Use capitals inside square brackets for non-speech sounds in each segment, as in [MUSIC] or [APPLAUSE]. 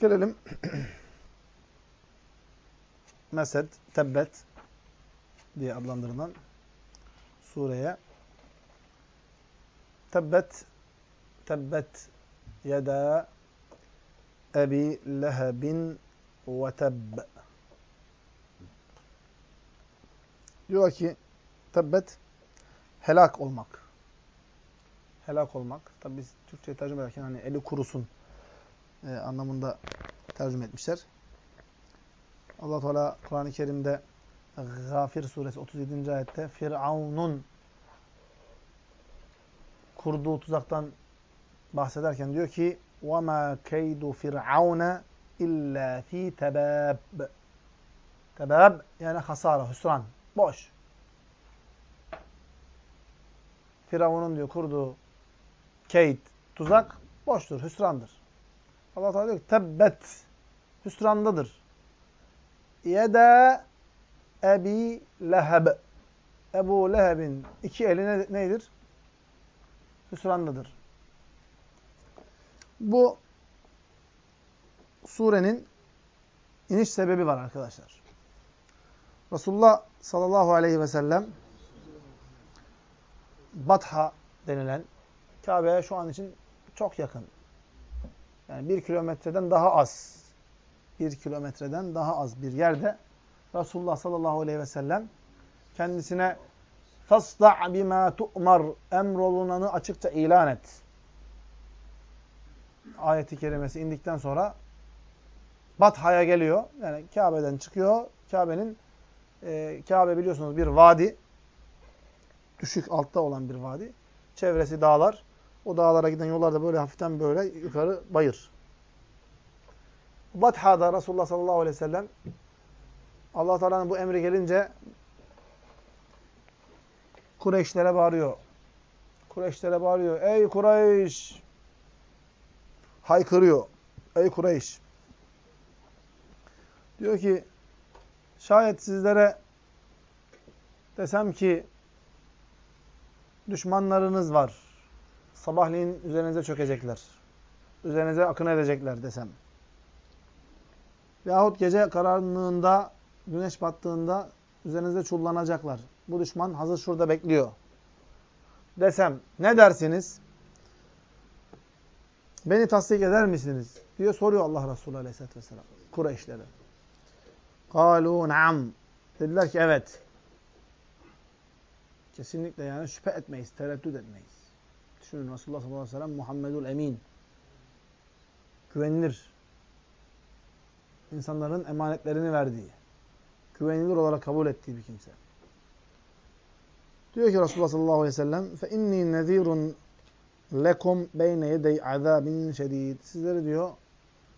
Gelelim [CLEARS THROAT] Mesed, Tebbet diye adlandırılan sureye. Tebbet, Tebbet yeda Ebi Lehebin ve Tebb. Diyor ki Tebbet helak olmak. Helak olmak. Tabi biz Türkçe'ye tercüme ederken hani eli kurusun e, anlamında tercüme etmişler. Allah Teala Kur'an-ı Kerim'de Gafir suresi 37. ayette Firavun'un kurduğu tuzaktan bahsederken diyor ki وَمَا كَيْدُ فِرْعَوْنَ اِلَّا ف۪ي تَبَابٍ Tebab yani hasara, hüsran, boş. Firavun'un diyor kurduğu keyd, tuzak boştur, hüsrandır. Allah Teala diyor ki tebbet hüsrandadır. Yede Ebi Leheb. Ebu Leheb'in iki eli ne, neydir? Hüsrandadır. Bu surenin iniş sebebi var arkadaşlar. Resulullah sallallahu aleyhi ve sellem Batha denilen Kabe'ye şu an için çok yakın. Yani bir kilometreden daha az. Bir kilometreden daha az bir yerde Resulullah sallallahu aleyhi ve sellem kendisine فَاسْدَعْ بِمَا تُؤْمَرْ Emrolunanı açıkça ilan et. Ayeti kerimesi indikten sonra Batha'ya geliyor. Yani Kabe'den çıkıyor. Kabe'nin e, Kabe biliyorsunuz bir vadi. Düşük altta olan bir vadi. Çevresi dağlar. O dağlara giden yollarda böyle hafiften böyle yukarı bayır. Batha'da Resulullah sallallahu aleyhi ve sellem Allah Teala'nın bu emri gelince Kureyşlere bağırıyor. Kureyşlere bağırıyor. Ey Kureyş! Haykırıyor. Ey Kureyş! Diyor ki şayet sizlere desem ki düşmanlarınız var sabahleyin üzerinize çökecekler. Üzerinize akın edecekler desem. Yahut gece karanlığında, güneş battığında üzerinize çullanacaklar. Bu düşman hazır şurada bekliyor. Desem ne dersiniz? Beni tasdik eder misiniz? diye soruyor Allah Resulü Aleyhisselatü Vesselam. Kureyşlere. Kalu naam. Dediler ki evet. Kesinlikle yani şüphe etmeyiz, tereddüt etmeyiz Düşünün Resulullah sallallahu aleyhi ve sellem Muhammedul Emin. Güvenilir. İnsanların emanetlerini verdiği, güvenilir olarak kabul ettiği bir kimse. Diyor ki Resulullah sallallahu aleyhi ve sellem فَاِنِّي نَذ۪يرٌ lekum beyne yedey azabin şedid. Sizleri diyor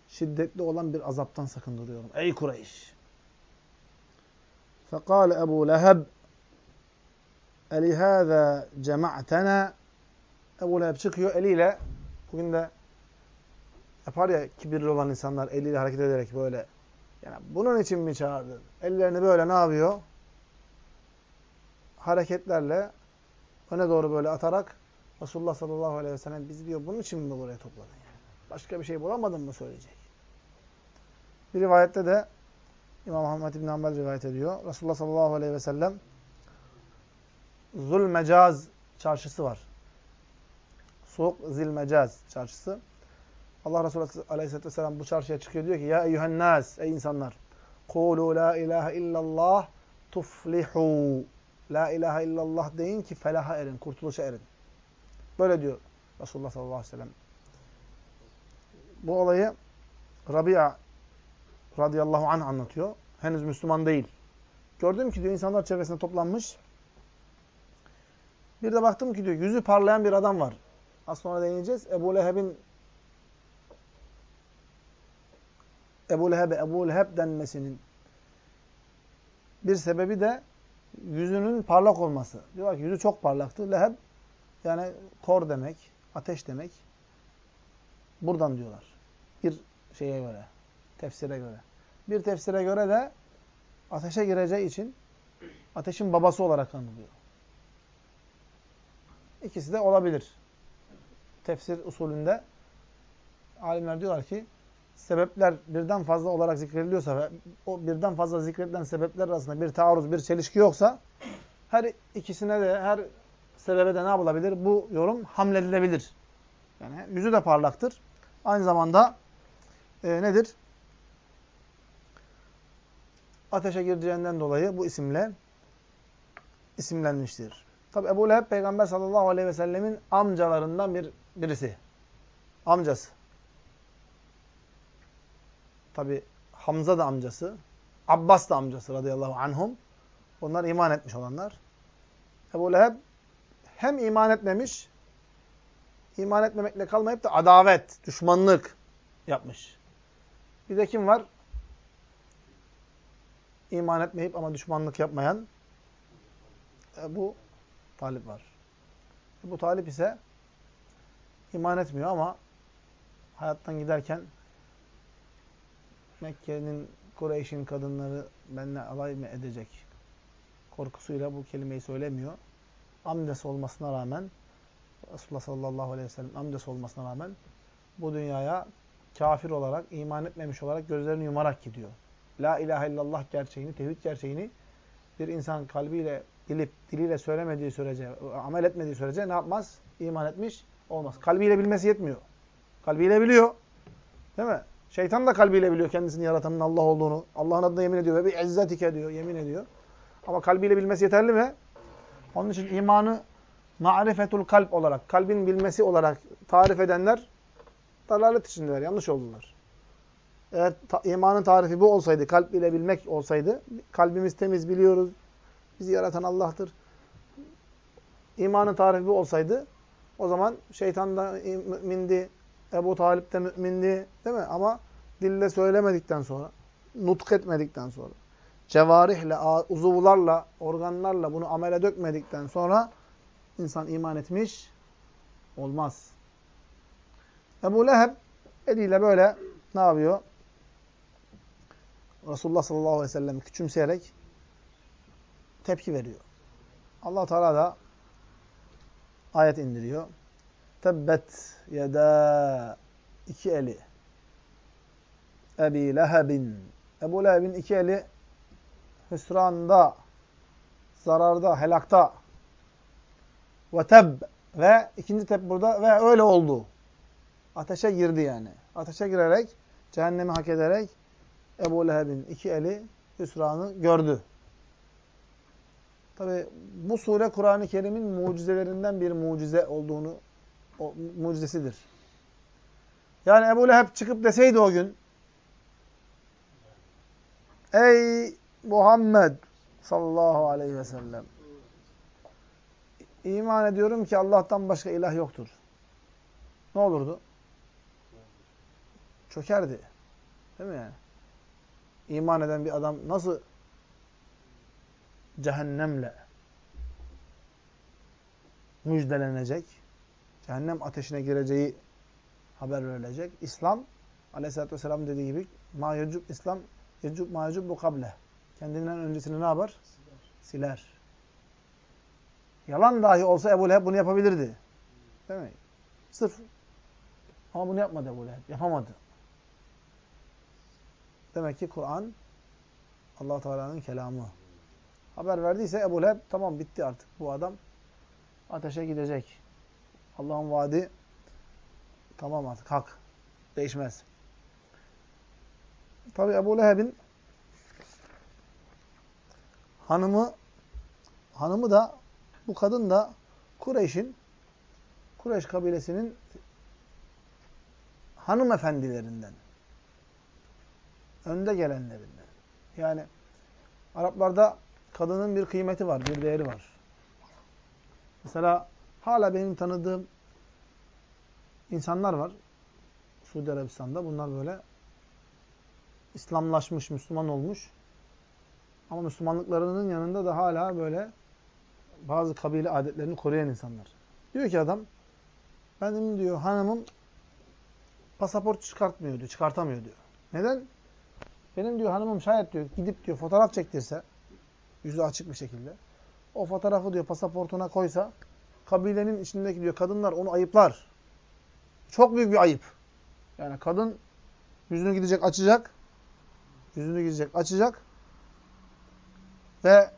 şiddetli olan bir azaptan sakındırıyorum. Ey Kureyş! فَقَالَ Ebu Leheb اَلِهَذَا cema'tena Ebu Leheb çıkıyor eliyle bugün de yapar ya kibirli olan insanlar eliyle hareket ederek böyle yani bunun için mi çağırdın? Ellerini böyle ne yapıyor? Hareketlerle öne doğru böyle atarak Resulullah sallallahu aleyhi ve sellem bizi diyor bunun için mi buraya topladın yani? Başka bir şey bulamadın mı söyleyecek? Bir rivayette de İmam Muhammed İbn Hanbel rivayet ediyor. Resulullah sallallahu aleyhi ve sellem Zulmecaz çarşısı var. Soğuk Zilmecaz çarşısı. Allah Resulü aleyhisselatü vesselam bu çarşıya çıkıyor diyor ki Ya eyyühen nas, ey insanlar. Kulu la ilahe illallah tuflihu. La ilahe illallah deyin ki felaha erin, kurtuluşa erin. Böyle diyor Resulullah sallallahu aleyhi ve sellem. Bu olayı Rabia radıyallahu anh anlatıyor. Henüz Müslüman değil. Gördüm ki diyor insanlar çevresinde toplanmış. Bir de baktım ki diyor yüzü parlayan bir adam var. Az sonra değineceğiz. Ebu Leheb'in Ebu Leheb'e Ebu Leheb denmesinin bir sebebi de yüzünün parlak olması. Diyorlar ki yüzü çok parlaktı. Leheb yani kor demek, ateş demek. Buradan diyorlar. Bir şeye göre, tefsire göre. Bir tefsire göre de ateşe gireceği için ateşin babası olarak anılıyor. İkisi de olabilir. Tefsir usulünde alimler diyorlar ki sebepler birden fazla olarak zikrediliyorsa ve o birden fazla zikredilen sebepler arasında bir taarruz, bir çelişki yoksa her ikisine de, her sebebe de ne yapılabilir? Bu yorum hamledilebilir. Yani yüzü de parlaktır. Aynı zamanda e, nedir? Ateşe gireceğinden dolayı bu isimle isimlenmiştir. Tabi Ebu Leheb Peygamber sallallahu aleyhi ve sellemin amcalarından bir birisi. Amcası. Tabi Hamza da amcası. Abbas da amcası radıyallahu anhum. Onlar iman etmiş olanlar. Ebu Leheb hem iman etmemiş, iman etmemekle kalmayıp da adavet, düşmanlık yapmış. Bir de kim var? İman etmeyip ama düşmanlık yapmayan Ebu Talip var. Ebu Talip ise iman etmiyor ama hayattan giderken Mekke'nin, Kureyş'in kadınları benimle alay mı edecek korkusuyla bu kelimeyi söylemiyor. Amdes olmasına rağmen Resulullah sallallahu aleyhi ve sellem amdes olmasına rağmen bu dünyaya kafir olarak, iman etmemiş olarak gözlerini yumarak gidiyor. La ilahe illallah gerçeğini, tevhid gerçeğini bir insan kalbiyle, bilip, diliyle söylemediği sürece, amel etmediği sürece ne yapmaz? İman etmiş olmaz. Kalbiyle bilmesi yetmiyor. Kalbiyle biliyor. Değil mi? Şeytan da kalbiyle biliyor kendisini yaratanın Allah olduğunu. Allah'ın adına yemin ediyor ve bir izzetike diyor, yemin ediyor. Ama kalbiyle bilmesi yeterli mi? Onun için imanı marifetul kalp olarak, kalbin bilmesi olarak tarif edenler dalalet içindeler, yanlış oldular. Eğer ta imanın tarifi bu olsaydı, kalp ile bilmek olsaydı, kalbimiz temiz biliyoruz, bizi yaratan Allah'tır. İmanın tarifi bu olsaydı, o zaman şeytan da mümindi, Ebu Talip de mümindi, değil mi? Ama dille söylemedikten sonra, nutk etmedikten sonra, cevarihle, uzuvlarla, organlarla bunu amele dökmedikten sonra insan iman etmiş olmaz. Ebu Leheb eliyle böyle ne yapıyor? Resulullah sallallahu aleyhi ve sellem küçümseyerek tepki veriyor. allah Teala da ayet indiriyor. Tebbet yeda iki eli. Ebi Lehebin. Ebu Leheb'in iki eli hüsranda, zararda, helakta. Ve teb ve ikinci teb burada ve öyle oldu. Ateşe girdi yani. Ateşe girerek, cehennemi hak ederek Ebu Leheb'in iki eli hüsranı gördü. Tabi bu sure Kur'an-ı Kerim'in mucizelerinden bir mucize olduğunu, o, mucizesidir. Yani Ebu Leheb çıkıp deseydi o gün, Ey Muhammed sallallahu aleyhi ve sellem, iman ediyorum ki Allah'tan başka ilah yoktur. Ne olurdu? Çökerdi. Değil mi yani? İman eden bir adam nasıl cehennemle müjdelenecek? Cehennem ateşine gireceği haber verilecek. İslam aleyhissalatü vesselam dediği gibi ma yecub İslam yecub ma yecub bu kable. Kendinden öncesini ne yapar? Siler. Yalan dahi olsa Ebu Leheb bunu yapabilirdi. Değil mi? Sırf. Ama bunu yapmadı Ebu Leheb. Yapamadı. Demek ki Kur'an allah Teala'nın kelamı. Haber verdiyse Ebu Leheb tamam bitti artık. Bu adam ateşe gidecek. Allah'ın vaadi tamam artık hak. Değişmez. Tabi Ebu Leheb'in hanımı hanımı da bu kadın da Kureyş'in Kureyş kabilesinin hanımefendilerinden önde gelenlerinden. Yani Araplarda kadının bir kıymeti var, bir değeri var. Mesela hala benim tanıdığım insanlar var. Suudi Arabistan'da. Bunlar böyle İslamlaşmış, Müslüman olmuş. Ama Müslümanlıklarının yanında da hala böyle bazı kabile adetlerini koruyan insanlar. Diyor ki adam, benim diyor hanımım pasaport çıkartmıyor diyor, çıkartamıyor diyor. Neden? Benim diyor hanımım şayet diyor gidip diyor fotoğraf çektirse yüzü açık bir şekilde o fotoğrafı diyor pasaportuna koysa kabilenin içindeki diyor kadınlar onu ayıplar. Çok büyük bir ayıp. Yani kadın yüzünü gidecek açacak. Yüzünü gidecek açacak. Ve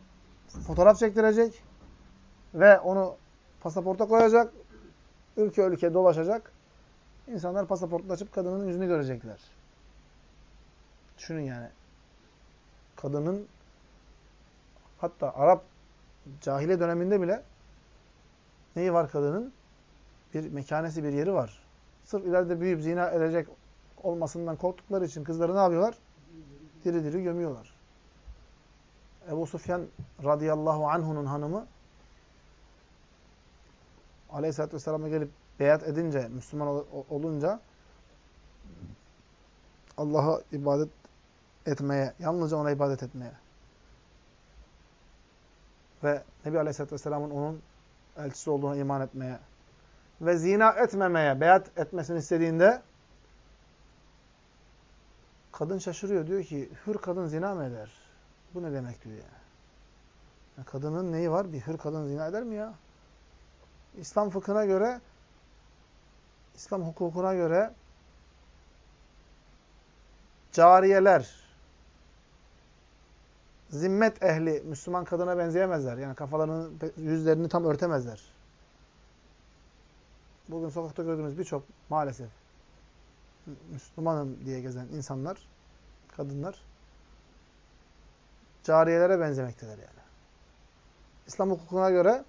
fotoğraf çektirecek. Ve onu pasaporta koyacak. Ülke ülke dolaşacak. İnsanlar pasaportunu açıp kadının yüzünü görecekler. Düşünün yani. Kadının hatta Arap cahile döneminde bile neyi var kadının? Bir mekanesi, bir yeri var. Sırf ileride büyüyüp zina edecek olmasından korktukları için kızları ne yapıyorlar? Diri diri gömüyorlar. Ebu Sufyan radıyallahu anhu'nun hanımı aleyhissalatü vesselam'a gelip beyat edince, Müslüman olunca Allah'a ibadet etmeye, yalnızca ona ibadet etmeye ve Nebi Aleyhisselatü Vesselam'ın onun elçisi olduğuna iman etmeye ve zina etmemeye beyat etmesini istediğinde kadın şaşırıyor. Diyor ki hür kadın zina mı eder? Bu ne demek diyor yani. kadının neyi var? Bir hür kadın zina eder mi ya? İslam fıkhına göre İslam hukukuna göre cariyeler, zimmet ehli Müslüman kadına benzeyemezler. Yani kafalarını, yüzlerini tam örtemezler. Bugün sokakta gördüğümüz birçok maalesef Müslümanım diye gezen insanlar, kadınlar cariyelere benzemektedir yani. İslam hukukuna göre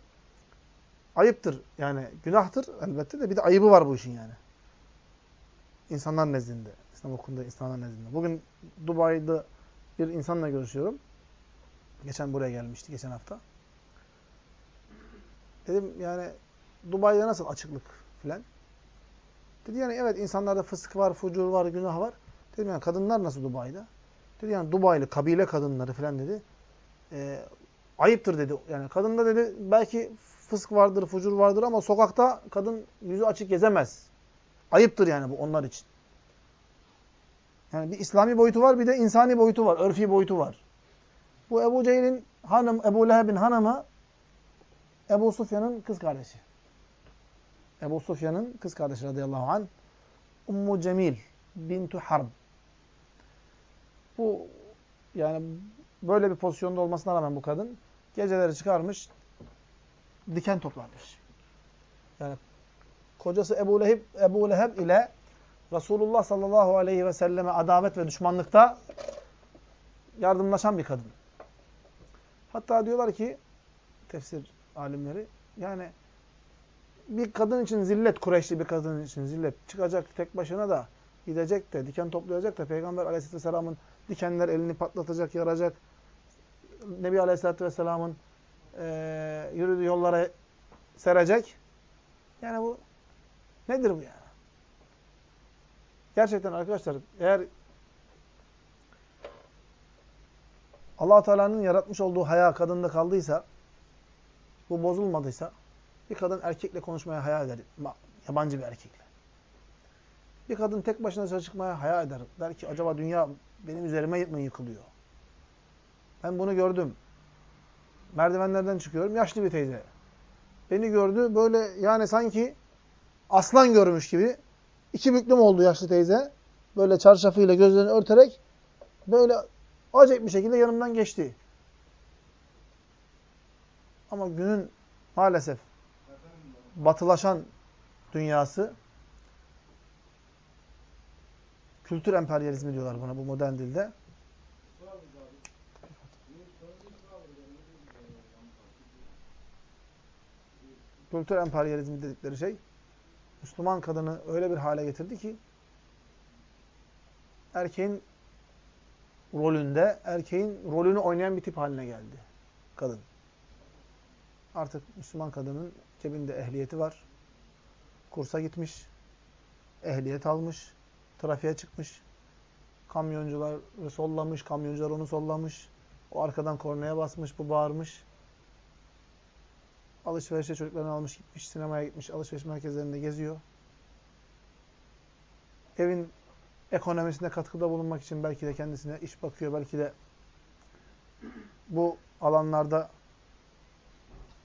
ayıptır. Yani günahtır elbette de bir de ayıbı var bu işin yani. İnsanlar nezdinde. İslam hukukunda insanlar nezdinde. Bugün Dubai'de bir insanla görüşüyorum. Geçen buraya gelmişti, geçen hafta. Dedim yani Dubai'de nasıl açıklık filan? Dedi yani evet insanlarda fısık var, fucur var, günah var. Dedim yani kadınlar nasıl Dubai'de? Dedi yani Dubai'li kabile kadınları filan dedi. E, ayıptır dedi. Yani kadında dedi belki fısk vardır, fucur vardır ama sokakta kadın yüzü açık gezemez. Ayıptır yani bu onlar için. Yani bir İslami boyutu var bir de insani boyutu var, örfi boyutu var. Bu Ebu Cehil'in hanım, Ebu Leheb'in hanımı Ebu Sufyan'ın kız kardeşi. Ebu Sufyan'ın kız kardeşi radıyallahu anh. Ummu Cemil bintu Harb. Bu yani böyle bir pozisyonda olmasına rağmen bu kadın geceleri çıkarmış diken toplarmış. Yani kocası Ebu Leheb, Ebu Leheb ile Resulullah sallallahu aleyhi ve selleme adavet ve düşmanlıkta yardımlaşan bir kadın. Hatta diyorlar ki tefsir alimleri yani bir kadın için zillet, Kureyşli bir kadın için zillet çıkacak tek başına da gidecek de, diken toplayacak da Peygamber aleyhisselatü vesselamın dikenler elini patlatacak, yaracak. Nebi aleyhisselatü vesselamın e, yürüdüğü yollara serecek. Yani bu nedir bu yani? Gerçekten arkadaşlar eğer allah Teala'nın yaratmış olduğu haya kadında kaldıysa, bu bozulmadıysa, bir kadın erkekle konuşmaya haya eder. Yabancı bir erkekle. Bir kadın tek başına dışarı çıkmaya haya eder. Der ki acaba dünya benim üzerime mi yıkılıyor? Ben bunu gördüm. Merdivenlerden çıkıyorum. Yaşlı bir teyze. Beni gördü. Böyle yani sanki aslan görmüş gibi. iki büklüm oldu yaşlı teyze. Böyle çarşafıyla gözlerini örterek böyle acayip bir şekilde yanımdan geçti. Ama günün maalesef batılaşan dünyası kültür emperyalizmi diyorlar buna bu modern dilde. Kültür emperyalizmi dedikleri şey Müslüman kadını öyle bir hale getirdi ki erkeğin rolünde, erkeğin rolünü oynayan bir tip haline geldi kadın. Artık Müslüman kadının cebinde ehliyeti var. Kursa gitmiş, ehliyet almış, trafiğe çıkmış. Kamyoncuları sollamış, kamyoncular onu sollamış. O arkadan kornaya basmış, bu bağırmış. Alışverişe çocuklarını almış gitmiş, sinemaya gitmiş, alışveriş merkezlerinde geziyor. Evin ekonomisine katkıda bulunmak için belki de kendisine iş bakıyor, belki de bu alanlarda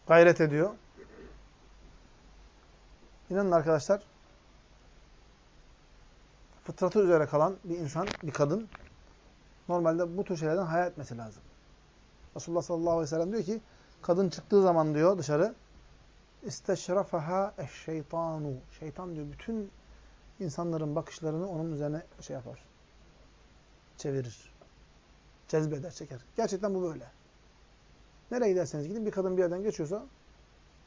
gayret ediyor. İnanın arkadaşlar, fıtratı üzere kalan bir insan, bir kadın normalde bu tür şeylerden hayal etmesi lazım. Resulullah sallallahu aleyhi ve sellem diyor ki kadın çıktığı zaman diyor dışarı isteşrafaha eşşeytanu. Şeytan diyor bütün insanların bakışlarını onun üzerine şey yapar. Çevirir. Cezbeder, çeker. Gerçekten bu böyle. Nereye giderseniz gidin bir kadın bir yerden geçiyorsa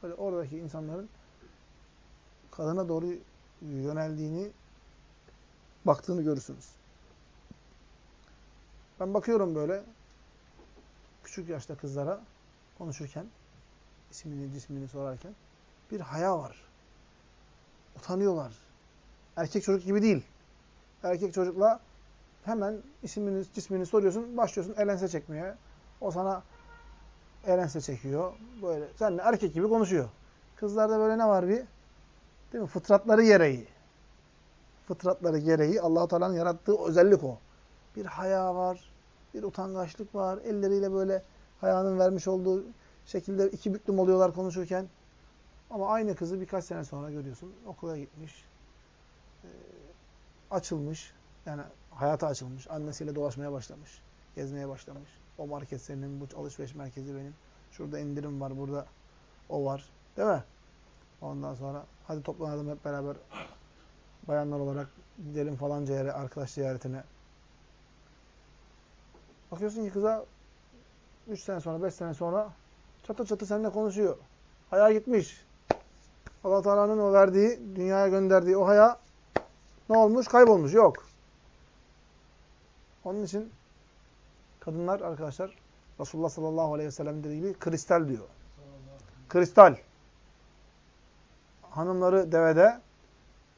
böyle oradaki insanların kadına doğru yöneldiğini baktığını görürsünüz. Ben bakıyorum böyle küçük yaşta kızlara konuşurken ismini cismini sorarken bir haya var. Utanıyorlar. Erkek çocuk gibi değil. Erkek çocukla hemen ismini, cismini soruyorsun, başlıyorsun elense çekmeye. O sana elense çekiyor. Böyle seninle erkek gibi konuşuyor. Kızlarda böyle ne var bir? Değil mi? Fıtratları gereği. Fıtratları gereği Allah Teala'nın yarattığı özellik o. Bir haya var, bir utangaçlık var. Elleriyle böyle hayanın vermiş olduğu şekilde iki büklüm oluyorlar konuşurken. Ama aynı kızı birkaç sene sonra görüyorsun. Okula gitmiş. E, açılmış. Yani hayata açılmış. Annesiyle dolaşmaya başlamış. Gezmeye başlamış. O market senin, bu alışveriş merkezi benim. Şurada indirim var, burada o var. Değil mi? Ondan sonra hadi toplanalım hep beraber bayanlar olarak gidelim falanca yere, arkadaş ziyaretine. Bakıyorsun ki kıza 3 sene sonra, 5 sene sonra çatı çatı seninle konuşuyor. Haya gitmiş. allah Teala'nın o verdiği, dünyaya gönderdiği o haya ne olmuş? Kaybolmuş. Yok. Onun için kadınlar arkadaşlar Resulullah sallallahu aleyhi ve sellem dediği gibi kristal diyor. Kristal. Hanımları devede,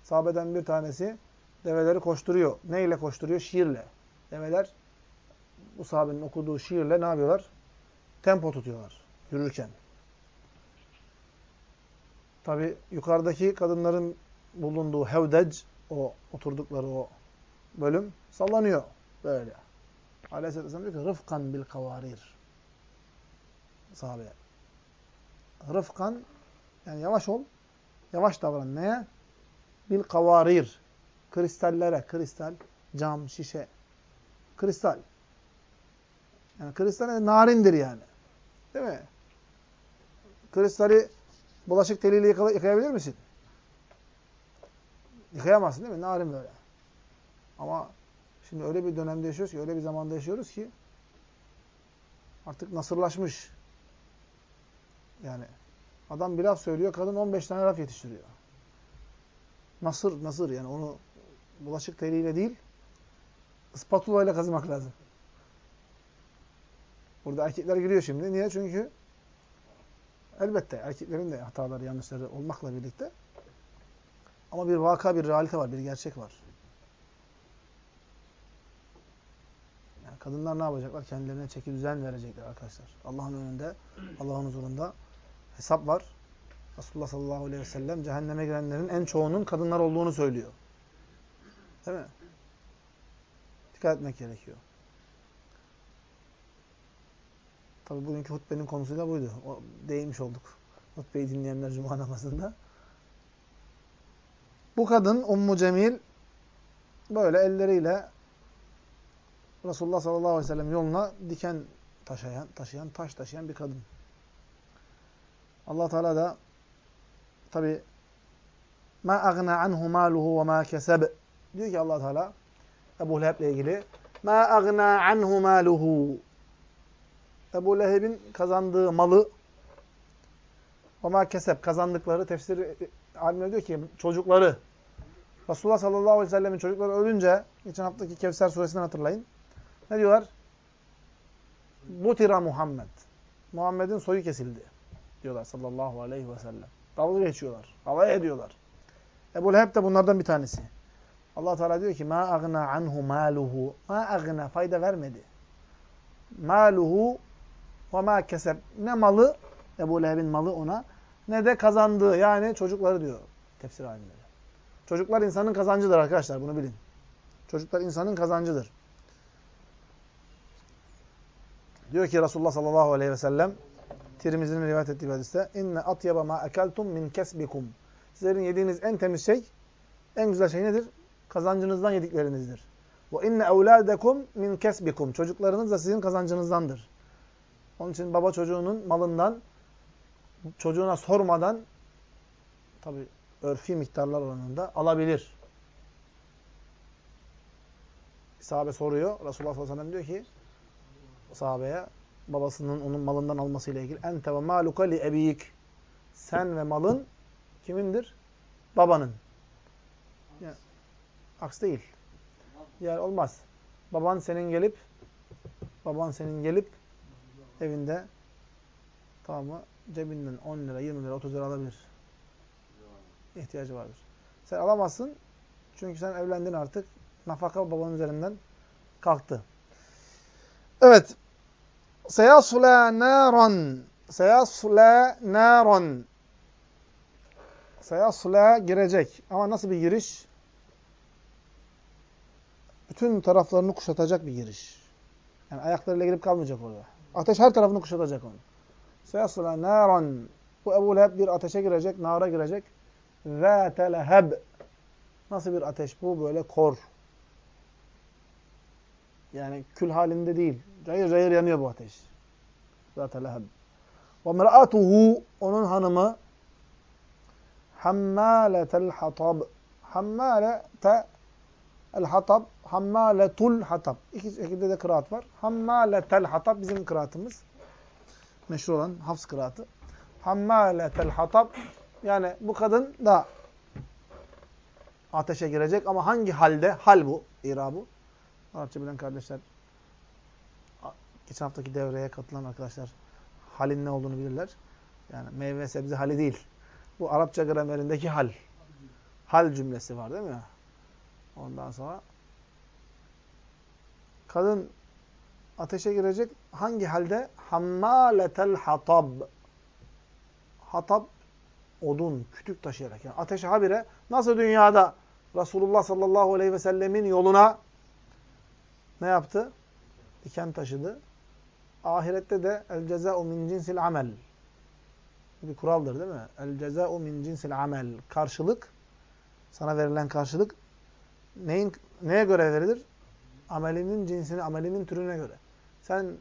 sahabeden bir tanesi develeri koşturuyor. Ne ile koşturuyor? Şiirle. Develer bu sahabenin okuduğu şiirle ne yapıyorlar? Tempo tutuyorlar yürürken. Tabi yukarıdaki kadınların bulunduğu hevdec, o oturdukları o bölüm sallanıyor böyle. Aleyhisselatü Vesselam diyor ki rıfkan bil kavarir. Sahabe. Rıfkan yani yavaş ol. Yavaş davran. Neye? Bil kavarir. Kristallere. Kristal, cam, şişe. Kristal. Yani kristal narindir yani. Değil mi? Kristali bulaşık teliyle yıkayabilir misin? Yıkayamazsın değil mi? Narin böyle. Ama şimdi öyle bir dönemde yaşıyoruz ki, öyle bir zamanda yaşıyoruz ki artık nasırlaşmış. Yani adam bir laf söylüyor, kadın 15 tane laf yetiştiriyor. Nasır, nasır yani onu bulaşık teliyle değil, spatula ile kazımak lazım. Burada erkekler giriyor şimdi. Niye? Çünkü elbette erkeklerin de hataları, yanlışları olmakla birlikte ama bir vaka, bir realite var, bir gerçek var. Yani kadınlar ne yapacaklar? Kendilerine çeki düzen verecekler arkadaşlar. Allah'ın önünde, Allah'ın huzurunda hesap var. Resulullah sallallahu aleyhi ve sellem cehenneme girenlerin en çoğunun kadınlar olduğunu söylüyor. Değil mi? Dikkat etmek gerekiyor. Tabi bugünkü hutbenin konusu da buydu. O, değinmiş olduk. Hutbeyi dinleyenler cuma namazında. Bu kadın Ummu Cemil böyle elleriyle Resulullah sallallahu aleyhi ve sellem yoluna diken taşıyan, taşıyan, taş taşıyan bir kadın. Allah Teala da tabi ma agna anhu maluhu ve ma keseb diyor ki Allah Teala Ebu Leheb'le ilgili ma agna anhu maluhu Ebu Leheb'in kazandığı malı ama kesep kazandıkları tefsir alimleri diyor ki çocukları Resulullah sallallahu aleyhi ve sellemin çocukları ölünce geçen haftaki Kevser suresinden hatırlayın. Ne diyorlar? Butira Muhammed. Muhammed'in soyu kesildi diyorlar sallallahu aleyhi ve sellem. Dalga geçiyorlar. Alay ediyorlar. Ebu Leheb de bunlardan bir tanesi. Allah Teala diyor ki ma agna anhu maluhu. Ma agna fayda vermedi. Maluhu ve ma keseb. Ne malı, Ebu Leheb'in malı ona, ne de kazandığı, yani çocukları diyor tefsir alimleri. Çocuklar insanın kazancıdır arkadaşlar, bunu bilin. Çocuklar insanın kazancıdır. Diyor ki Resulullah sallallahu aleyhi ve sellem, Tirmizi'nin rivayet ettiği hadiste, inne atyaba ma ekeltum min kesbikum. Sizlerin yediğiniz en temiz şey, en güzel şey nedir? kazancınızdan yediklerinizdir. Ve inne evlâdekum min kesbikum. Çocuklarınız da sizin kazancınızdandır. Onun için baba çocuğunun malından çocuğuna sormadan tabi örfi miktarlar oranında alabilir. Sahabe soruyor. Resulullah sallallahu aleyhi ve sellem diyor ki sahabeye babasının onun malından almasıyla ilgili ente ve maluka li ebiyik sen ve malın kimindir? Babanın. Yani, aks değil. Yani olmaz. Baban senin gelip baban senin gelip evinde tamam mı? Cebinden 10 lira, 20 lira, 30 lira alabilir. İhtiyacı vardır. Sen alamazsın. Çünkü sen evlendin artık. Nafaka babanın üzerinden kalktı. Evet. Seyasla naran. Seyasla naran. Seyasla girecek. Ama nasıl bir giriş? Bütün taraflarını kuşatacak bir giriş. Yani ayaklarıyla girip kalmayacak orada. Ateş her tarafını kuşatacak onu. Seyasla naran. Bu Ebu Leheb bir ateşe girecek, nara girecek. Zâte leheb. Nasıl bir ateş bu? Böyle kor. Yani kül halinde değil. Cayır cayır yanıyor bu ateş. Zâte leheb. Ve mer'atuhu onun hanımı hammâletel hatab. Hammâlete el hatab. Hammâletul hatab. İki şekilde de kıraat var. Hammâletel hatab bizim kıraatımız. Meşhur olan Hafs kıraatı. Hammâletel hatab. Yani bu kadın da ateşe girecek ama hangi halde? Hal bu, irabı. Arapça bilen kardeşler, geçen haftaki devreye katılan arkadaşlar halin ne olduğunu bilirler. Yani meyve sebze hali değil. Bu Arapça gramerindeki hal. Hal cümlesi var değil mi? Ondan sonra kadın ateşe girecek hangi halde? Hammaletel hatab. Hatab odun, kütük taşıyarak. Yani ateşe habire nasıl dünyada Resulullah sallallahu aleyhi ve sellemin yoluna ne yaptı? Diken taşıdı. Ahirette de el cezâ'u min cinsil amel. Bir kuraldır değil mi? El cezâ'u min cinsil amel. Karşılık, sana verilen karşılık neyin neye göre verilir? Amelinin cinsine, amelinin türüne göre. Sen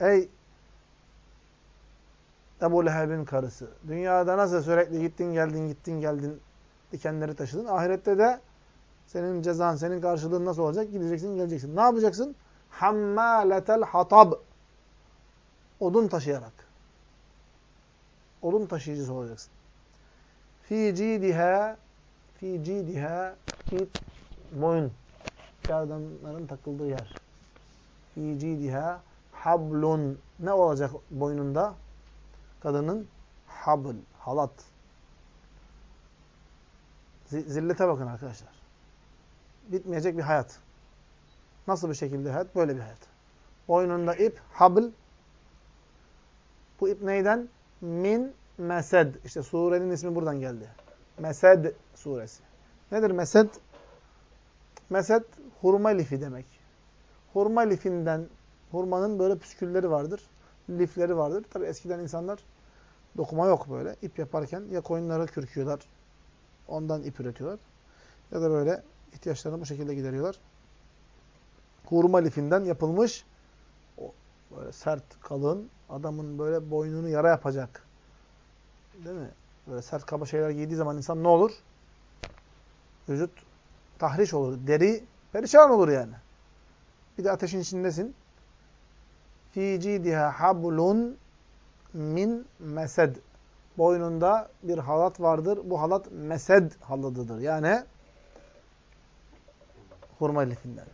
ey Ebu Leheb'in karısı. Dünyada nasıl sürekli gittin geldin gittin geldin dikenleri taşıdın. Ahirette de senin cezan, senin karşılığın nasıl olacak? Gideceksin, geleceksin. Ne yapacaksın? Hammaletel hatab. Odun taşıyarak. Odun taşıyıcısı olacaksın. Fi cidiha fi cidiha cid boyun. Gerdanların takıldığı yer. Fi cidiha hablun. Ne olacak boynunda? Kadının habl, halat. Zillete bakın arkadaşlar. Bitmeyecek bir hayat. Nasıl bir şekilde hayat? Böyle bir hayat. Boynunda ip, habl. Bu ip neyden? Min mesed. İşte surenin ismi buradan geldi. Mesed suresi. Nedir mesed? Mesed hurma lifi demek. Hurma lifinden, hurmanın böyle püskülleri vardır. Lifleri vardır. Tabi eskiden insanlar dokuma yok böyle. İp yaparken ya koyunları kürküyorlar. Ondan ip üretiyorlar. Ya da böyle ihtiyaçlarını bu şekilde gideriyorlar. Hurma lifinden yapılmış o böyle sert, kalın, adamın böyle boynunu yara yapacak. Değil mi? Böyle sert kaba şeyler giydiği zaman insan ne olur? Vücut tahriş olur. Deri perişan olur yani. Bir de ateşin içindesin. Fi cidiha hablun min mesed. Boynunda bir halat vardır. Bu halat mesed haladıdır. Yani hurma lifinden.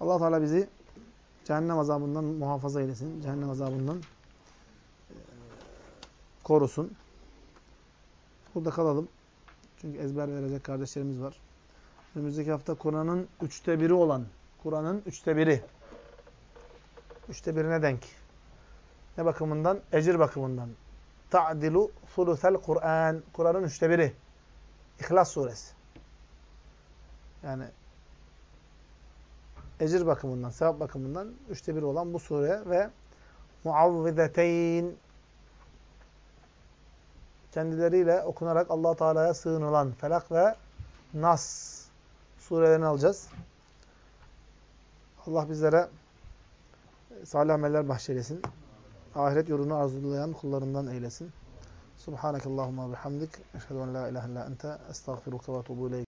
allah Teala bizi cehennem azabından muhafaza eylesin. Cehennem azabından korusun. Burada kalalım. Çünkü ezber verecek kardeşlerimiz var. Önümüzdeki hafta Kur'an'ın üçte biri olan, Kur'an'ın üçte biri. Üçte birine denk. Ne bakımından? Ecir bakımından. Ta'dilu sulusel Kur'an. Kur'an'ın üçte biri. İhlas suresi. Yani ecir bakımından, sevap bakımından üçte biri olan bu sure ve muavvideteyn kendileriyle okunarak allah Teala'ya sığınılan Felak ve Nas surelerini alacağız. Allah bizlere salih ameller bahşeylesin. Ahiret yolunu arzulayan kullarından eylesin. Subhanakallahumma bihamdik. Eşhedü en la ilahe illa ente. Estağfiruka ve ileyk.